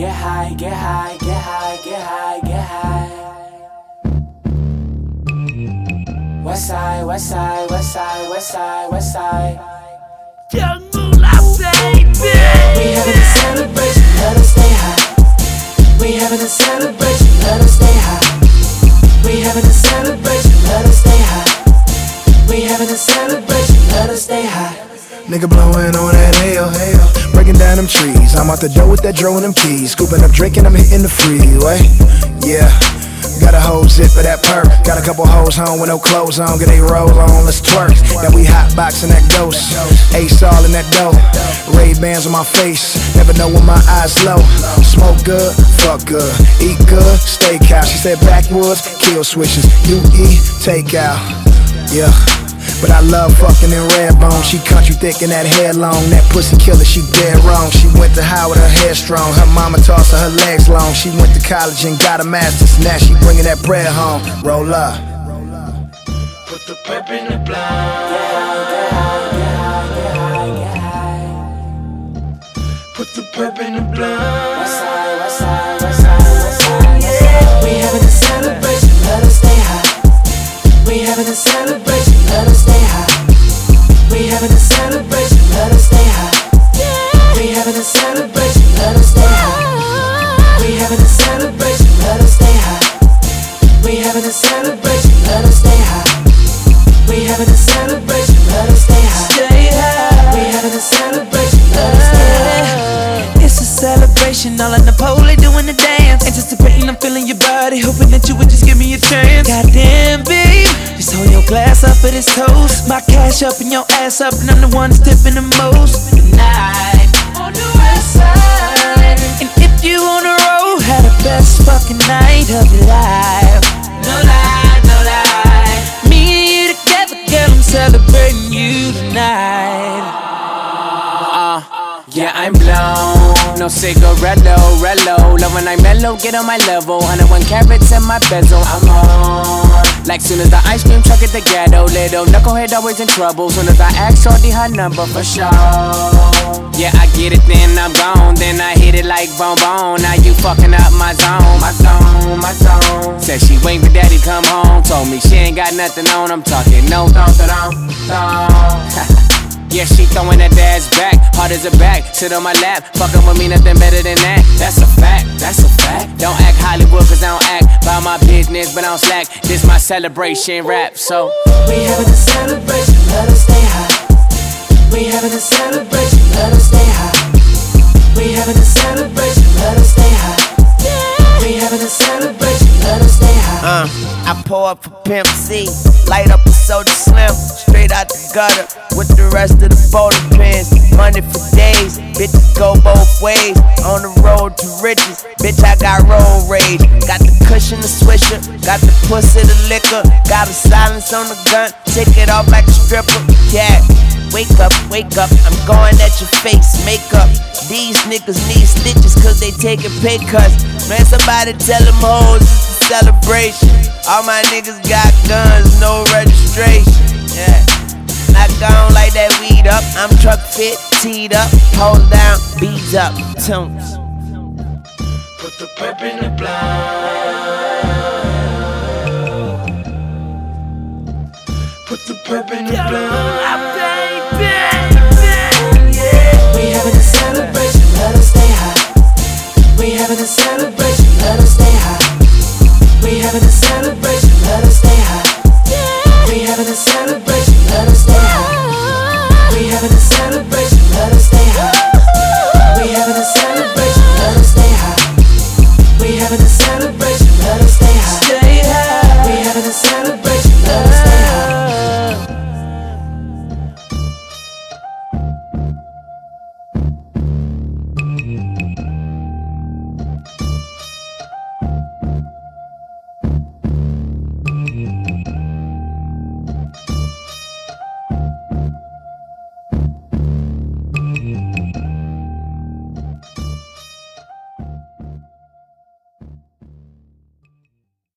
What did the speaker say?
get high, get high, get high, get high, get high. West side, west side, west side, west side, west side. Young Mula, baby. We having a celebration, let us stay high. We having a celebration, let us stay high. We having a celebration, let us stay high. We having a celebration, let us stay high. Nigga blowing on that hell, I'm out the door with that dro and them keys. Scooping up, drinking, I'm hitting the freeway. Yeah. Got a whole zip for that perk. Got a couple hoes home with no clothes on. Get they roll on, let's twerk. Now we hot boxing that ghost. Ace all in that dough. Ray Bans on my face. Never know when my eyes low. Smoke good, fuck good. Eat good, steakhouse. She said backwoods, kill switches. You eat, take out. Yeah. But I love fucking in red bone. She country thick and that hair long. That pussy killer, she dead wrong. She went to high with her hair strong. Her mama tossed her, her legs long. She went to college and got a master's. Now she bringing that bread home. Roll up. Put the pep in the blind. Put the pep in the blind. West side, west side, west side, west side, west side. We having a celebration, let us stay high. We having a celebration, let us stay high. We having a celebration, let us stay high. We having a celebration, let us stay high. We having a celebration, let us stay high. We having a celebration, let us stay high. We having a celebration, let us stay high. We having a celebration, let us stay high. It's a celebration, all on the pole, doing the dance. Anticipating, I'm feeling your body, hoping that you would just give me a chance. Goddamn, glass up for this toast. My cash up and your ass up, and I'm the one that's tipping the most. Tonight, on the west side. And if you on the road, had the best fucking night of your life. No lie, no lie. Me and you together, girl, I'm celebrating you tonight. Uh, yeah, I'm blown. No cigarello, rello. Love when I mellow, get on my level. 101 carats in my bezel. I'm on. Like soon as the ice cream truck at the ghetto. Little knucklehead always in trouble. Soon as I ask Shorty her number for sure. Yeah, I get it, then I'm gone. Then I hit it like bone bone. Now you fucking up my zone, my zone, my zone. Said she wait for daddy come home. Told me she ain't got nothing on. I'm talking no, don't, don't. Yeah, she throwing that dad's back, hard as a back. Sit on my lap, fucking with me, nothing better than that. That's a fact, that's a fact. Don't act Hollywood, cause I don't act by my business, but I don't slack. This my celebration rap, so. We having a celebration, let us stay high. We having a celebration, let us stay high. We having a celebration, let us stay high. I pour up for Pimp C, light up a Soulja Slim, straight out the gutter with the rest of the bowling pins. Money for days, bitches go both ways. On the road to riches, bitch, I got road rage. Got the cushion, the swisher, got the pussy, the liquor, got a silence on the gun, take it off like a stripper. Yeah. Wake up, wake up, I'm going at your face, makeup. These niggas need stitches cause they taking pay cuts. Man, somebody tell them hoes oh, it's a celebration. All my niggas got guns, no registration. Yeah. Not gone like that weed up. I'm truck fit, teed up, hold down, beads up, tunes. Put the pep in the blind. Put the pep in the blind. Having a celebration, let us stay high. We having a celebration, let us stay high. We having a celebration.